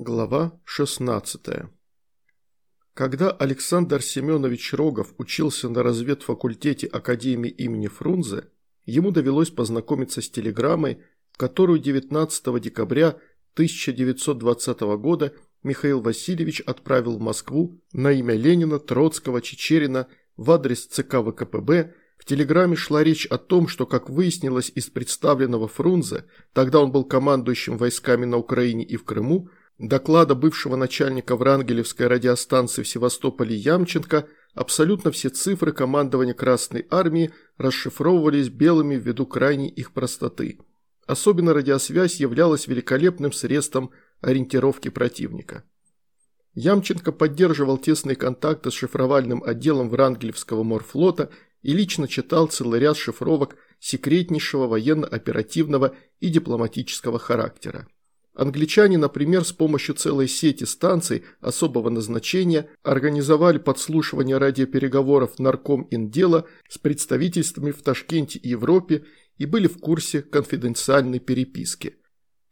Глава 16 Когда Александр Семенович Рогов учился на разведфакультете Академии имени Фрунзе, ему довелось познакомиться с телеграммой, которую 19 декабря 1920 года Михаил Васильевич отправил в Москву на имя Ленина, Троцкого, Чечерина в адрес ЦК ВКПБ. В телеграмме шла речь о том, что, как выяснилось из представленного Фрунзе, тогда он был командующим войсками на Украине и в Крыму, доклада бывшего начальника Врангелевской радиостанции в Севастополе Ямченко абсолютно все цифры командования Красной Армии расшифровывались белыми ввиду крайней их простоты. Особенно радиосвязь являлась великолепным средством ориентировки противника. Ямченко поддерживал тесные контакты с шифровальным отделом Врангелевского морфлота и лично читал целый ряд шифровок секретнейшего военно-оперативного и дипломатического характера. Англичане, например, с помощью целой сети станций особого назначения организовали подслушивание радиопереговоров нарком Индела с представительствами в Ташкенте и Европе и были в курсе конфиденциальной переписки.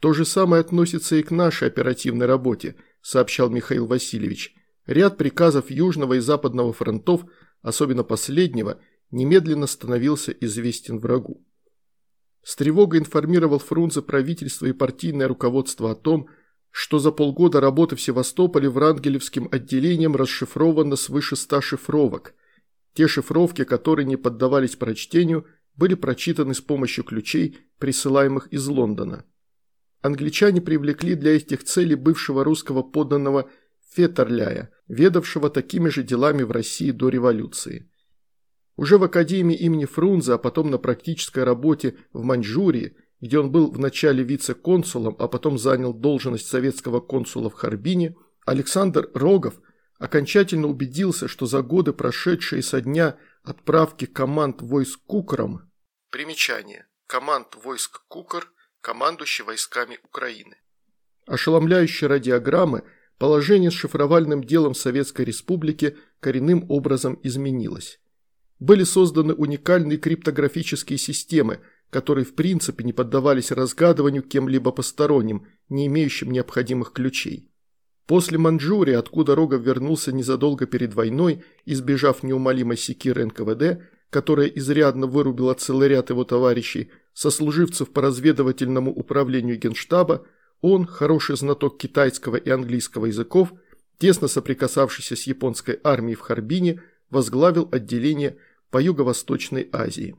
То же самое относится и к нашей оперативной работе, сообщал Михаил Васильевич. Ряд приказов Южного и Западного фронтов, особенно последнего, немедленно становился известен врагу. С тревогой информировал Фрунзе правительство и партийное руководство о том, что за полгода работы в Севастополе Врангелевским отделением расшифровано свыше ста шифровок. Те шифровки, которые не поддавались прочтению, были прочитаны с помощью ключей, присылаемых из Лондона. Англичане привлекли для этих целей бывшего русского подданного Феттерляя, ведавшего такими же делами в России до революции. Уже в Академии имени Фрунзе, а потом на практической работе в Маньчжурии, где он был вначале вице-консулом, а потом занял должность советского консула в Харбине, Александр Рогов окончательно убедился, что за годы, прошедшие со дня отправки команд войск Кукром, примечание, команд войск Кукр, командующий войсками Украины, ошеломляющие радиограммы, положение с шифровальным делом Советской Республики коренным образом изменилось. Были созданы уникальные криптографические системы, которые в принципе не поддавались разгадыванию кем-либо посторонним, не имеющим необходимых ключей. После Манчжурии, откуда Рогов вернулся незадолго перед войной, избежав неумолимой секиры НКВД, которая изрядно вырубила целый ряд его товарищей, сослуживцев по разведывательному управлению Генштаба, он, хороший знаток китайского и английского языков, тесно соприкасавшийся с японской армией в Харбине, возглавил отделение по Юго-Восточной Азии.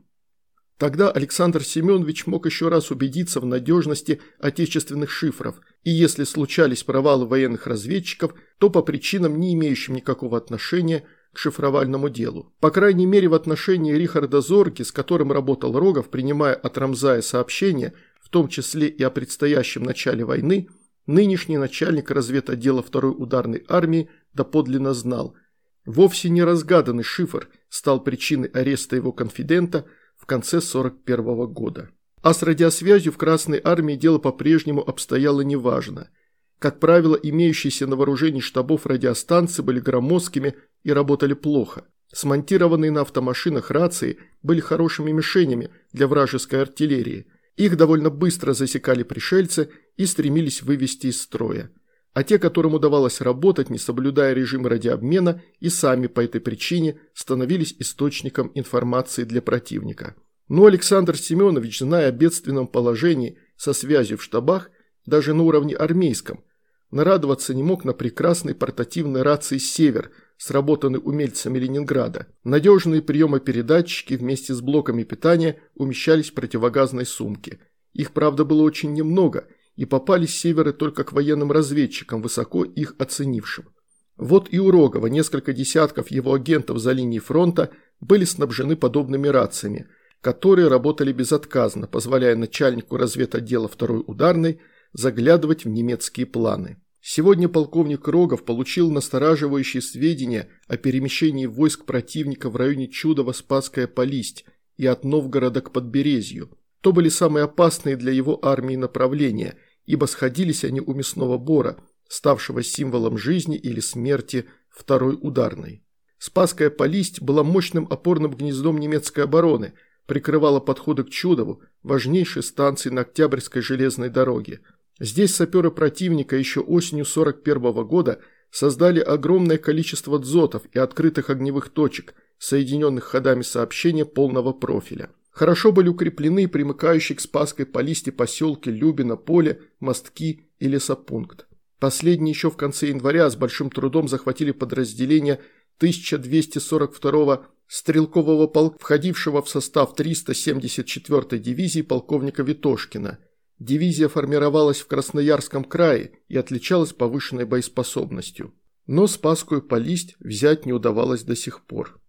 Тогда Александр Семенович мог еще раз убедиться в надежности отечественных шифров, и если случались провалы военных разведчиков, то по причинам, не имеющим никакого отношения к шифровальному делу. По крайней мере в отношении Рихарда Зорги, с которым работал Рогов, принимая от Рамзая сообщения, в том числе и о предстоящем начале войны, нынешний начальник разведотдела второй ударной армии доподлинно знал – Вовсе не разгаданный шифр стал причиной ареста его конфидента в конце 41 -го года. А с радиосвязью в Красной армии дело по-прежнему обстояло неважно. Как правило, имеющиеся на вооружении штабов радиостанции были громоздкими и работали плохо. Смонтированные на автомашинах рации были хорошими мишенями для вражеской артиллерии. Их довольно быстро засекали пришельцы и стремились вывести из строя а те, которым удавалось работать, не соблюдая режим радиообмена, и сами по этой причине становились источником информации для противника. Но Александр Семенович, зная о бедственном положении со связью в штабах, даже на уровне армейском, нарадоваться не мог на прекрасной портативной рации «Север», сработанной умельцами Ленинграда. Надежные приемопередатчики вместе с блоками питания умещались в противогазной сумке. Их, правда, было очень немного – и попались северы только к военным разведчикам, высоко их оценившим. Вот и у Рогова несколько десятков его агентов за линией фронта были снабжены подобными рациями, которые работали безотказно, позволяя начальнику разведотдела второй ударной заглядывать в немецкие планы. Сегодня полковник Рогов получил настораживающие сведения о перемещении войск противника в районе Чудово-Спасская Полисть и от Новгорода к Подберезью. То были самые опасные для его армии направления – ибо сходились они у мясного бора, ставшего символом жизни или смерти второй ударной. Спасская полисть была мощным опорным гнездом немецкой обороны, прикрывала подходы к Чудову, важнейшей станции на Октябрьской железной дороге. Здесь саперы противника еще осенью 41 -го года создали огромное количество дзотов и открытых огневых точек, соединенных ходами сообщения полного профиля. Хорошо были укреплены примыкающие к Спасской по листе поселки Любино, Поле, Мостки и Лесопункт. Последние еще в конце января с большим трудом захватили подразделение 1242-го стрелкового полка, входившего в состав 374-й дивизии полковника Витошкина. Дивизия формировалась в Красноярском крае и отличалась повышенной боеспособностью. Но Спасскую Полисть взять не удавалось до сих пор.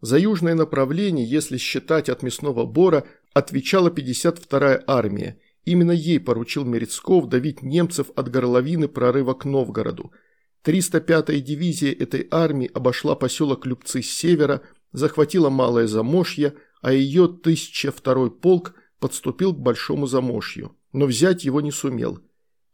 За южное направление, если считать от Мясного Бора, отвечала 52-я армия. Именно ей поручил Мерецков давить немцев от горловины прорыва к Новгороду. 305-я дивизия этой армии обошла поселок Любцы с севера, захватила Малое Замошье, а ее 1002-й полк подступил к Большому Замошью, но взять его не сумел.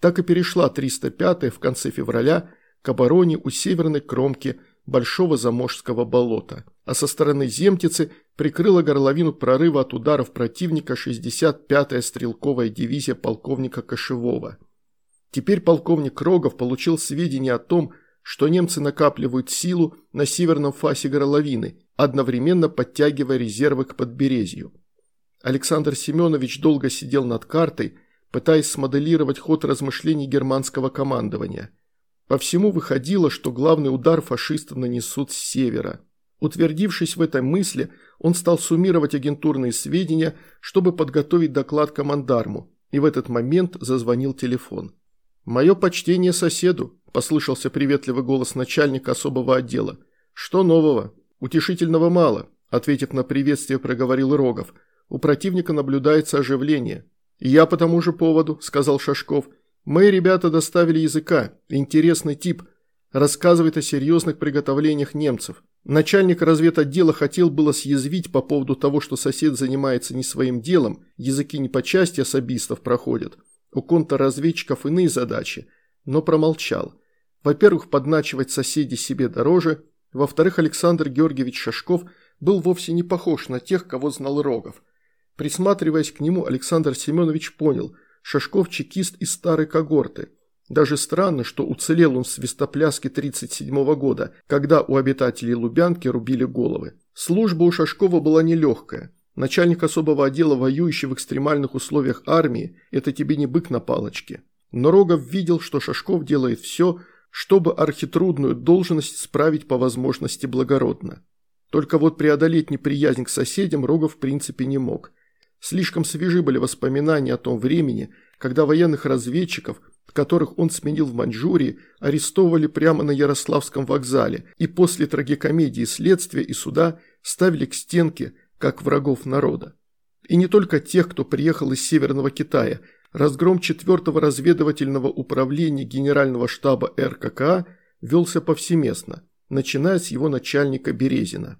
Так и перешла 305-я в конце февраля к обороне у северной кромки Большого Заможского болота, а со стороны Земтицы прикрыла горловину прорыва от ударов противника 65-я стрелковая дивизия полковника Кошевого. Теперь полковник Рогов получил сведения о том, что немцы накапливают силу на северном фасе горловины, одновременно подтягивая резервы к подберезью. Александр Семенович долго сидел над картой, пытаясь смоделировать ход размышлений германского командования – по всему выходило, что главный удар фашисты нанесут с севера. Утвердившись в этой мысли, он стал суммировать агентурные сведения, чтобы подготовить доклад командарму, и в этот момент зазвонил телефон. «Мое почтение соседу», – послышался приветливый голос начальника особого отдела. «Что нового? Утешительного мало», – ответив на приветствие, проговорил Рогов. «У противника наблюдается оживление». «Я по тому же поводу», – сказал Шашков – Мои ребята доставили языка, интересный тип, рассказывает о серьезных приготовлениях немцев. Начальник разведотдела хотел было съязвить по поводу того, что сосед занимается не своим делом, языки не по части особистов проходят. У контрразведчиков иные задачи, но промолчал. Во-первых, подначивать соседей себе дороже, во-вторых, Александр Георгиевич Шашков был вовсе не похож на тех, кого знал Рогов. Присматриваясь к нему, Александр Семенович понял – Шашков чекист из старой когорты. Даже странно, что уцелел он в свистопляске 37 года, когда у обитателей Лубянки рубили головы. Служба у Шашкова была нелегкая. Начальник особого отдела, воюющий в экстремальных условиях армии, это тебе не бык на палочке. Но Рогов видел, что Шашков делает все, чтобы архитрудную должность справить по возможности благородно. Только вот преодолеть неприязнь к соседям Рогов в принципе не мог. Слишком свежи были воспоминания о том времени, когда военных разведчиков, которых он сменил в Маньчжурии, арестовывали прямо на Ярославском вокзале и после трагикомедии следствия и суда ставили к стенке, как врагов народа. И не только тех, кто приехал из Северного Китая. Разгром 4-го разведывательного управления Генерального штаба РККА велся повсеместно, начиная с его начальника Березина.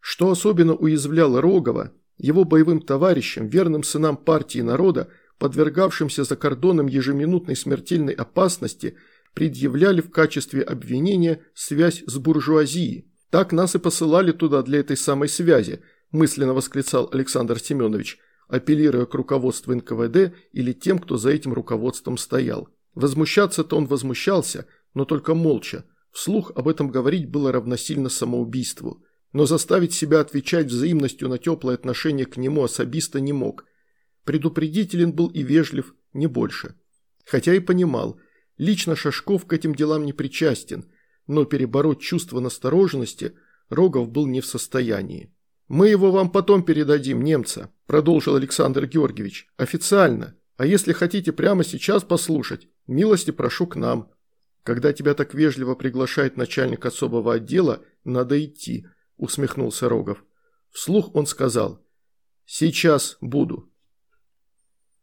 Что особенно уязвляло Рогова – его боевым товарищам, верным сынам партии народа, подвергавшимся за кордоном ежеминутной смертельной опасности, предъявляли в качестве обвинения связь с буржуазией. Так нас и посылали туда для этой самой связи, мысленно восклицал Александр Семенович, апеллируя к руководству НКВД или тем, кто за этим руководством стоял. Возмущаться-то он возмущался, но только молча. Вслух об этом говорить было равносильно самоубийству но заставить себя отвечать взаимностью на теплое отношение к нему особисто не мог. Предупредителен был и вежлив, не больше. Хотя и понимал, лично Шашков к этим делам не причастен, но перебороть чувство настороженности Рогов был не в состоянии. «Мы его вам потом передадим, немца», – продолжил Александр Георгиевич, – «официально. А если хотите прямо сейчас послушать, милости прошу к нам. Когда тебя так вежливо приглашает начальник особого отдела, надо идти», усмехнулся Рогов. Вслух он сказал «Сейчас буду».